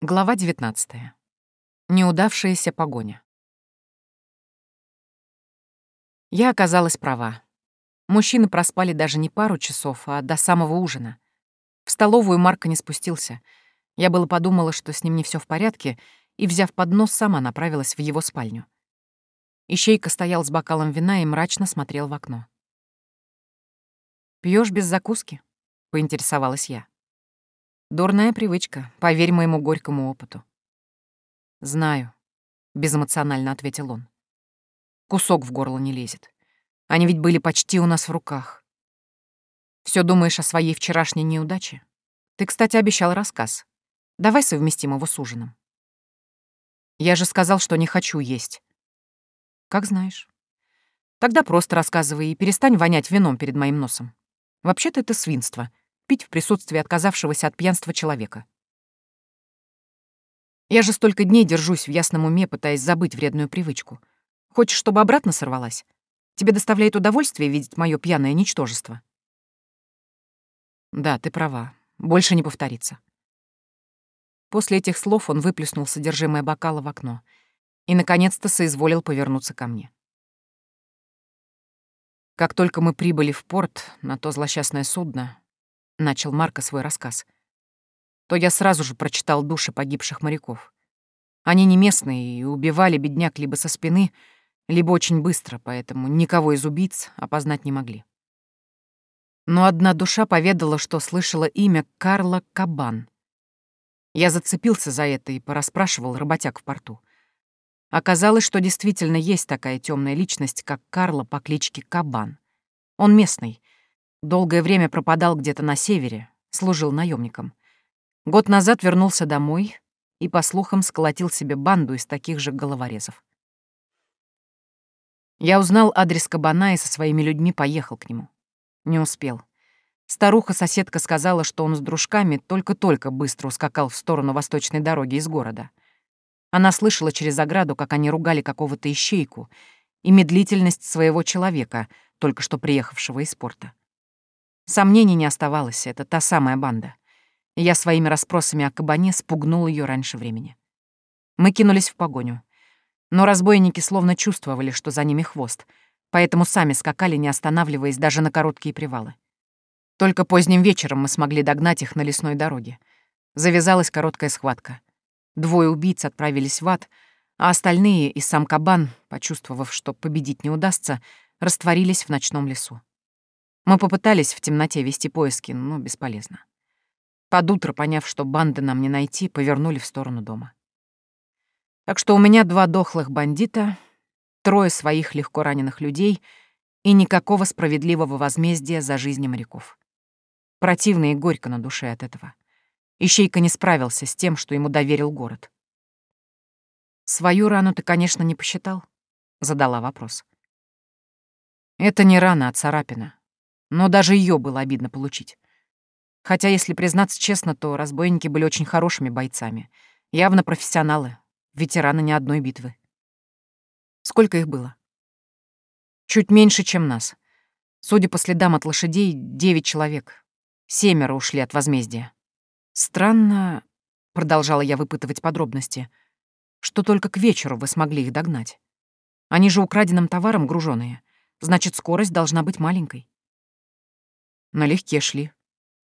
Глава 19. Неудавшаяся погоня. Я оказалась права. Мужчины проспали даже не пару часов, а до самого ужина. В столовую Марка не спустился. Я было подумала, что с ним не все в порядке, и, взяв поднос, сама направилась в его спальню. Ищейка стоял с бокалом вина и мрачно смотрел в окно. Пьешь без закуски?» — поинтересовалась я. Дурная привычка, поверь моему горькому опыту. Знаю, безэмоционально ответил он. Кусок в горло не лезет. Они ведь были почти у нас в руках. Все думаешь о своей вчерашней неудаче? Ты, кстати, обещал рассказ. Давай совместим его с ужином. Я же сказал, что не хочу есть. Как знаешь. Тогда просто рассказывай и перестань вонять вином перед моим носом. Вообще-то это свинство пить в присутствии отказавшегося от пьянства человека. Я же столько дней держусь в ясном уме, пытаясь забыть вредную привычку. Хочешь, чтобы обратно сорвалась? Тебе доставляет удовольствие видеть мое пьяное ничтожество? Да, ты права. Больше не повторится. После этих слов он выплеснул содержимое бокала в окно и, наконец-то, соизволил повернуться ко мне. Как только мы прибыли в порт на то злосчастное судно, — начал Марко свой рассказ, то я сразу же прочитал души погибших моряков. Они не местные и убивали бедняк либо со спины, либо очень быстро, поэтому никого из убийц опознать не могли. Но одна душа поведала, что слышала имя Карла Кабан. Я зацепился за это и порасспрашивал работяг в порту. Оказалось, что действительно есть такая темная личность, как Карла по кличке Кабан. Он местный, Долгое время пропадал где-то на севере, служил наемником. Год назад вернулся домой и, по слухам, сколотил себе банду из таких же головорезов. Я узнал адрес кабана и со своими людьми поехал к нему. Не успел. Старуха-соседка сказала, что он с дружками только-только быстро ускакал в сторону восточной дороги из города. Она слышала через ограду, как они ругали какого-то ищейку и медлительность своего человека, только что приехавшего из порта. Сомнений не оставалось, это та самая банда. Я своими расспросами о кабане спугнул ее раньше времени. Мы кинулись в погоню. Но разбойники словно чувствовали, что за ними хвост, поэтому сами скакали, не останавливаясь даже на короткие привалы. Только поздним вечером мы смогли догнать их на лесной дороге. Завязалась короткая схватка. Двое убийц отправились в ад, а остальные и сам кабан, почувствовав, что победить не удастся, растворились в ночном лесу. Мы попытались в темноте вести поиски, но бесполезно. Под утро, поняв, что банды нам не найти, повернули в сторону дома. Так что у меня два дохлых бандита, трое своих легко раненых людей и никакого справедливого возмездия за жизни моряков. Противно и горько на душе от этого. Ищейка не справился с тем, что ему доверил город. «Свою рану ты, конечно, не посчитал?» — задала вопрос. «Это не рана, а царапина но даже ее было обидно получить. Хотя, если признаться честно, то разбойники были очень хорошими бойцами. Явно профессионалы, ветераны ни одной битвы. Сколько их было? Чуть меньше, чем нас. Судя по следам от лошадей, девять человек. Семеро ушли от возмездия. Странно, — продолжала я выпытывать подробности, — что только к вечеру вы смогли их догнать. Они же украденным товаром груженные. Значит, скорость должна быть маленькой. Налегке шли.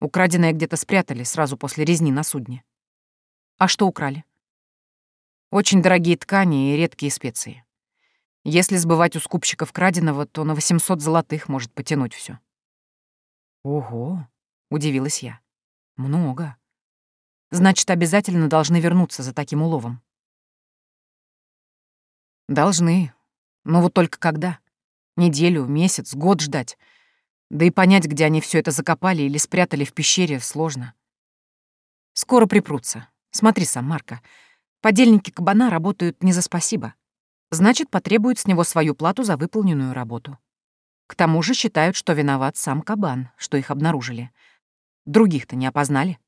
Украденное где-то спрятали сразу после резни на судне. А что украли? Очень дорогие ткани и редкие специи. Если сбывать у скупщиков краденого, то на 800 золотых может потянуть все. Ого, удивилась я. Много. Значит, обязательно должны вернуться за таким уловом. Должны. Но вот только когда? Неделю, месяц, год ждать — да и понять, где они все это закопали или спрятали в пещере, сложно. Скоро припрутся. Смотри сам, Марка. Подельники кабана работают не за спасибо. Значит, потребуют с него свою плату за выполненную работу. К тому же считают, что виноват сам кабан, что их обнаружили. Других-то не опознали.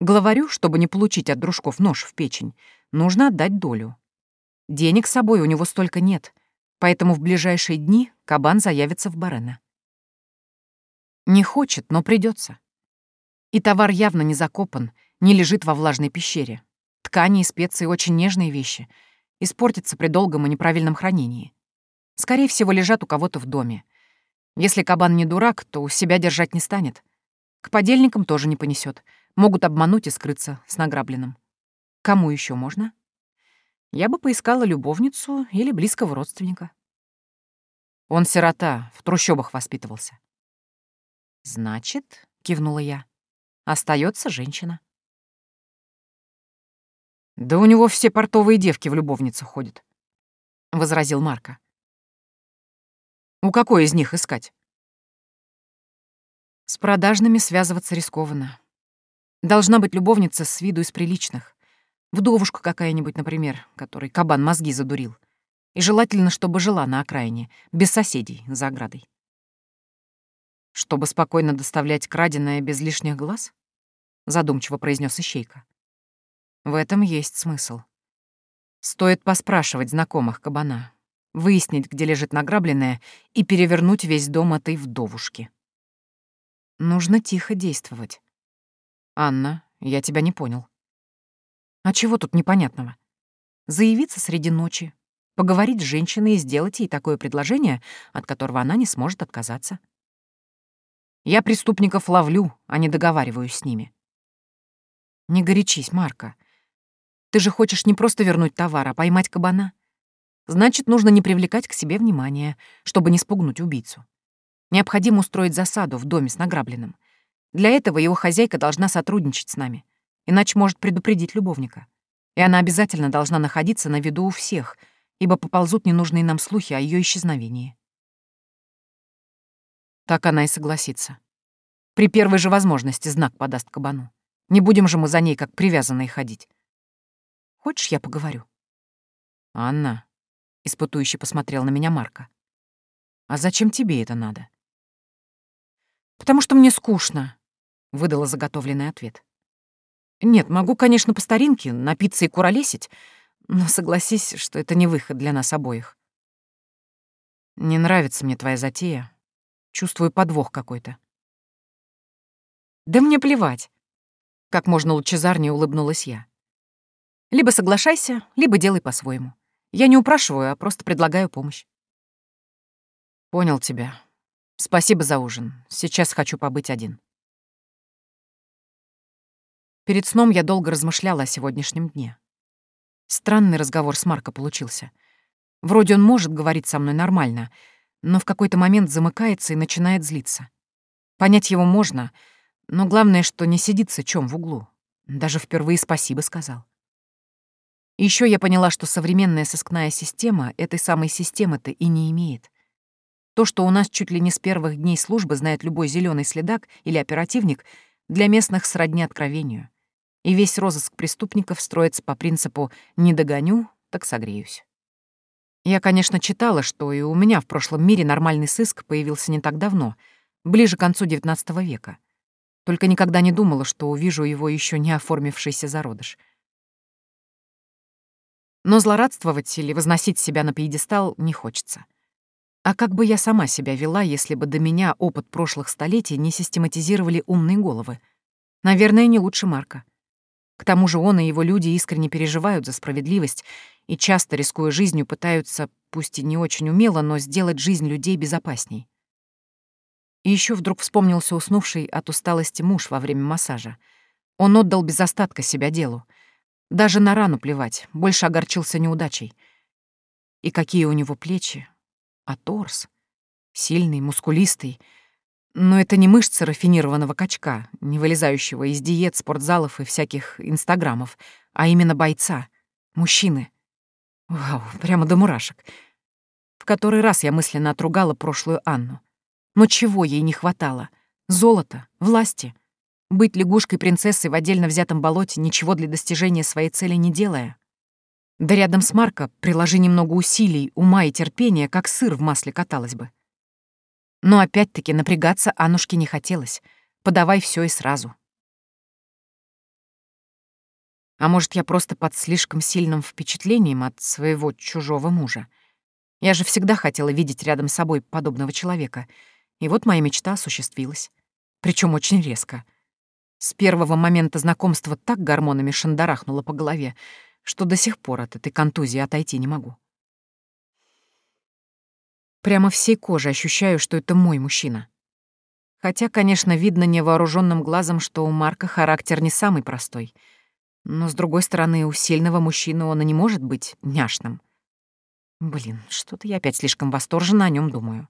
Главарю, чтобы не получить от дружков нож в печень, нужно отдать долю. Денег с собой у него столько нет — поэтому в ближайшие дни кабан заявится в Барена. Не хочет, но придется. И товар явно не закопан, не лежит во влажной пещере. Ткани и специи — очень нежные вещи. Испортятся при долгом и неправильном хранении. Скорее всего, лежат у кого-то в доме. Если кабан не дурак, то у себя держать не станет. К подельникам тоже не понесет. Могут обмануть и скрыться с награбленным. Кому еще можно? Я бы поискала любовницу или близкого родственника. Он сирота, в трущобах воспитывался. Значит, кивнула я, остается женщина. Да у него все портовые девки в любовнице ходят, возразил Марко. У какой из них искать? С продажными связываться рискованно. Должна быть любовница с виду из приличных. Вдовушка какая-нибудь, например, которой кабан мозги задурил. И желательно, чтобы жила на окраине, без соседей, за оградой. Чтобы спокойно доставлять краденое без лишних глаз? Задумчиво произнес Ищейка. В этом есть смысл. Стоит поспрашивать знакомых кабана, выяснить, где лежит награбленное, и перевернуть весь дом этой вдовушки. Нужно тихо действовать. Анна, я тебя не понял. А чего тут непонятного? Заявиться среди ночи, поговорить с женщиной и сделать ей такое предложение, от которого она не сможет отказаться. Я преступников ловлю, а не договариваюсь с ними. Не горячись, Марка. Ты же хочешь не просто вернуть товар, а поймать кабана. Значит, нужно не привлекать к себе внимания, чтобы не спугнуть убийцу. Необходимо устроить засаду в доме с награбленным. Для этого его хозяйка должна сотрудничать с нами, иначе может предупредить любовника. И она обязательно должна находиться на виду у всех, ибо поползут ненужные нам слухи о ее исчезновении. Так она и согласится. При первой же возможности знак подаст кабану. Не будем же мы за ней как привязанные ходить. Хочешь, я поговорю? Анна, испытующе посмотрел на меня Марка. А зачем тебе это надо? Потому что мне скучно, выдала заготовленный ответ. Нет, могу, конечно, по старинке напиться и куролесить, но согласись, что это не выход для нас обоих. Не нравится мне твоя затея. Чувствую подвох какой-то. Да мне плевать. Как можно лучезарнее улыбнулась я. Либо соглашайся, либо делай по-своему. Я не упрашиваю, а просто предлагаю помощь. Понял тебя. Спасибо за ужин. Сейчас хочу побыть один. Перед сном я долго размышляла о сегодняшнем дне. Странный разговор с Марко получился. Вроде он может говорить со мной нормально, но в какой-то момент замыкается и начинает злиться. Понять его можно, но главное, что не сидит сычом в углу. Даже впервые спасибо сказал. Еще я поняла, что современная сыскная система этой самой системы-то и не имеет. То, что у нас чуть ли не с первых дней службы знает любой зеленый следак или оперативник, для местных сродни откровению. И весь розыск преступников строится по принципу «не догоню, так согреюсь». Я, конечно, читала, что и у меня в прошлом мире нормальный сыск появился не так давно, ближе к концу XIX века. Только никогда не думала, что увижу его еще не оформившийся зародыш — но злорадствовать или возносить себя на пьедестал не хочется. А как бы я сама себя вела, если бы до меня опыт прошлых столетий не систематизировали умные головы? Наверное, не лучше Марка. К тому же он и его люди искренне переживают за справедливость и часто, рискуя жизнью, пытаются, пусть и не очень умело, но сделать жизнь людей безопасней. И еще вдруг вспомнился уснувший от усталости муж во время массажа. Он отдал без остатка себя делу — даже на рану плевать, больше огорчился неудачей. И какие у него плечи, а торс. Сильный, мускулистый. Но это не мышцы рафинированного качка, не вылезающего из диет, спортзалов и всяких инстаграмов, а именно бойца, мужчины. Вау, прямо до мурашек. В который раз я мысленно отругала прошлую Анну. Но чего ей не хватало? Золота, власти — быть лягушкой-принцессой в отдельно взятом болоте, ничего для достижения своей цели не делая. Да рядом с Марко приложи немного усилий, ума и терпения, как сыр в масле каталась бы. Но опять-таки напрягаться Анушке не хотелось. Подавай все и сразу. А может, я просто под слишком сильным впечатлением от своего чужого мужа? Я же всегда хотела видеть рядом с собой подобного человека. И вот моя мечта осуществилась. Причем очень резко — С первого момента знакомства так гормонами шандарахнуло по голове, что до сих пор от этой контузии отойти не могу. Прямо всей кожей ощущаю, что это мой мужчина. Хотя, конечно, видно невооруженным глазом, что у Марка характер не самый простой. Но, с другой стороны, у сильного мужчины он и не может быть няшным. Блин, что-то я опять слишком восторженно о нем думаю.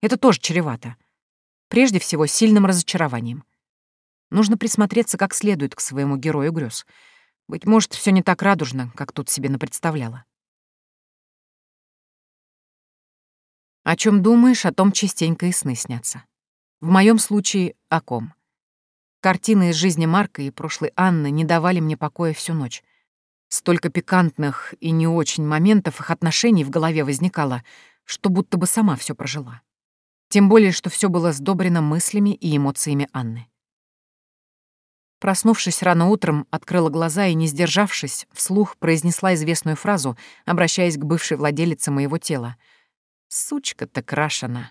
Это тоже чревато. Прежде всего, сильным разочарованием. Нужно присмотреться как следует к своему герою грез. Быть может, все не так радужно, как тут себе напредставляла. О чем думаешь, о том частенько и сны снятся. В моем случае — о ком. Картины из жизни Марка и прошлой Анны не давали мне покоя всю ночь. Столько пикантных и не очень моментов их отношений в голове возникало, что будто бы сама все прожила. Тем более, что все было сдобрено мыслями и эмоциями Анны. Проснувшись рано утром, открыла глаза и, не сдержавшись, вслух произнесла известную фразу, обращаясь к бывшей владелице моего тела. «Сучка-то крашена».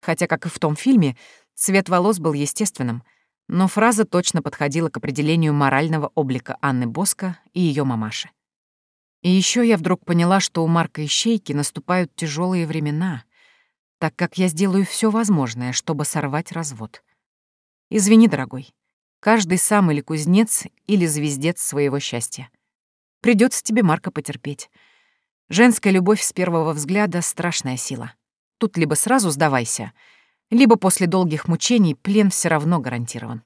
Хотя, как и в том фильме, цвет волос был естественным, но фраза точно подходила к определению морального облика Анны Боско и ее мамаши. И еще я вдруг поняла, что у Марка Ищейки наступают тяжелые времена, так как я сделаю все возможное, чтобы сорвать развод. Извини, дорогой, каждый сам или кузнец, или звездец своего счастья. Придется тебе, Марка, потерпеть. Женская любовь с первого взгляда — страшная сила. Тут либо сразу сдавайся, либо после долгих мучений плен все равно гарантирован.